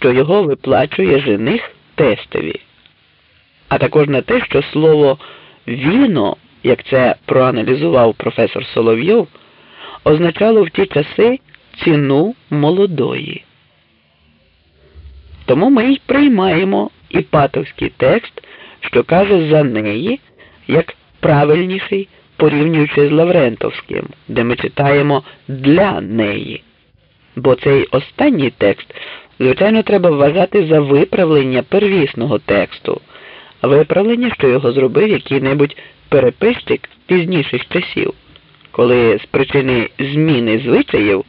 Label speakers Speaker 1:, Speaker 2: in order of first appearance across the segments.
Speaker 1: що його виплачує жених тестові, а також на те, що слово віно, як це проаналізував професор Соловйов, означало в ті часи ціну молодої. Тому ми й приймаємо іпатовський текст, що каже за неї як правильніший, порівнюючи з Лаврентовським, де ми читаємо для неї. Бо цей останній текст, звичайно, треба вважати за виправлення первісного тексту, виправлення, що його зробив який-небудь переписчик пізніших часів, коли з причини зміни звичаїв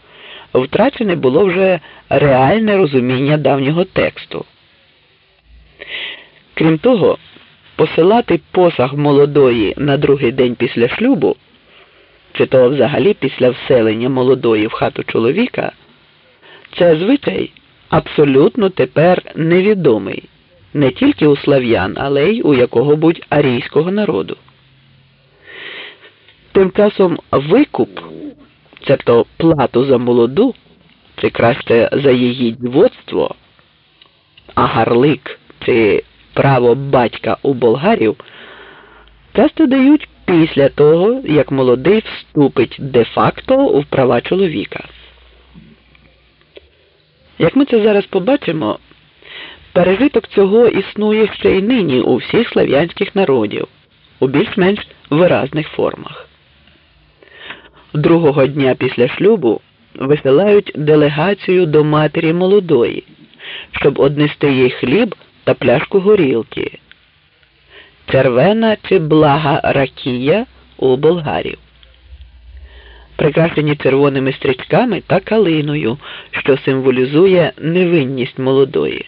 Speaker 1: втрачене було вже реальне розуміння давнього тексту. Крім того, посилати посаг молодої на другий день після шлюбу, чи то взагалі після вселення молодої в хату чоловіка, це звичай абсолютно тепер невідомий не тільки у слав'ян, але й у якого будь арійського народу. Тим часом викуп, цебто плату за молоду, чи краще за її дівоцтво, а гарлик чи право батька у болгарів часто дають після того, як молодий вступить де-факто в права чоловіка. Як ми це зараз побачимо, пережиток цього існує ще й нині у всіх слав'янських народів у більш-менш виразних формах. Другого дня після шлюбу висилають делегацію до матері молодої, щоб однести їй хліб та пляшку горілки. Червена чи блага ракія у болгарів, прикрашені червоними стрічками та калиною, що символізує невинність молодої.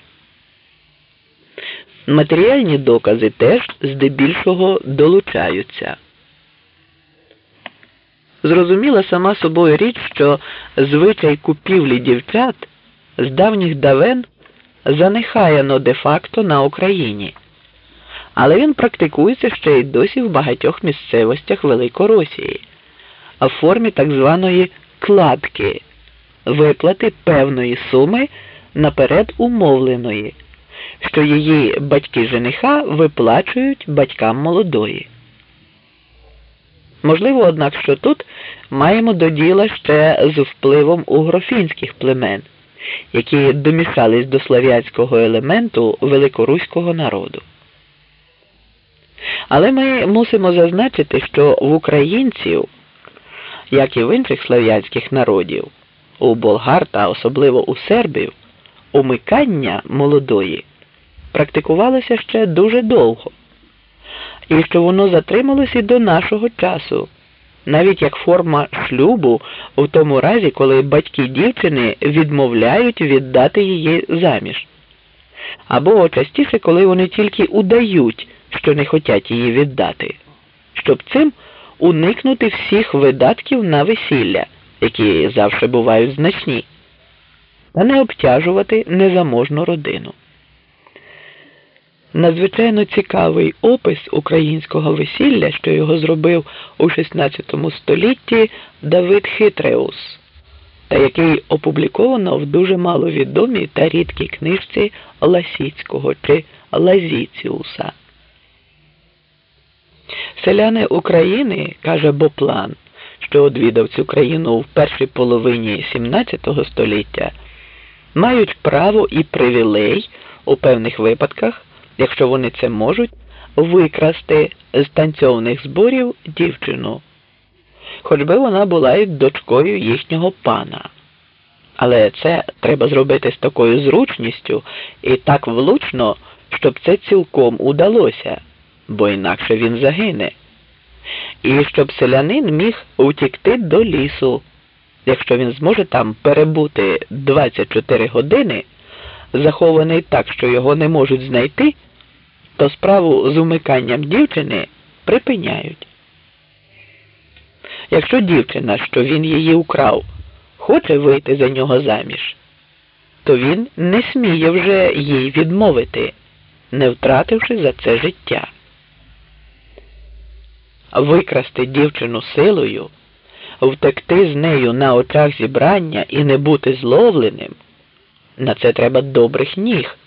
Speaker 1: Матеріальні докази теж здебільшого долучаються. Зрозуміла сама собою річ, що звичай купівлі дівчат з давніх давен занехаяно де-факто на Україні, але він практикується ще й досі в багатьох місцевостях Великоросії, в формі так званої кладки виплати певної суми наперед умовленої, що її батьки жениха виплачують батькам молодої. Можливо, однак, що тут маємо до діла ще з впливом угрофінських племен, які домішались до слав'янського елементу великоруського народу. Але ми мусимо зазначити, що в українців, як і в інших слав'янських народів, у болгар та особливо у сербів, умикання молодої практикувалося ще дуже довго. І що воно затрималось і до нашого часу, навіть як форма шлюбу в тому разі, коли батьки дівчини відмовляють віддати її заміж, або частіше, коли вони тільки удають, що не хочуть її віддати, щоб цим уникнути всіх видатків на весілля, які завжди бувають значні, та не обтяжувати незаможну родину. Надзвичайно цікавий опис українського весілля, що його зробив у XVI столітті Давид Хитреус, та який опубліковано в дуже маловідомій та рідкій книжці Ласіцького чи Лазіціуса. Селяни України, каже Боплан, що одвідав цю країну в першій половині XVII століття, мають право і привілей у певних випадках якщо вони це можуть, викрасти з танцьовних зборів дівчину, хоч би вона була й дочкою їхнього пана. Але це треба зробити з такою зручністю і так влучно, щоб це цілком удалося, бо інакше він загине. І щоб селянин міг утікти до лісу, якщо він зможе там перебути 24 години захований так, що його не можуть знайти, то справу з умиканням дівчини припиняють. Якщо дівчина, що він її украв, хоче вийти за нього заміж, то він не сміє вже їй відмовити, не втративши за це життя. Викрасти дівчину силою, втекти з нею на очах зібрання і не бути зловленим На це треба добрих ніг,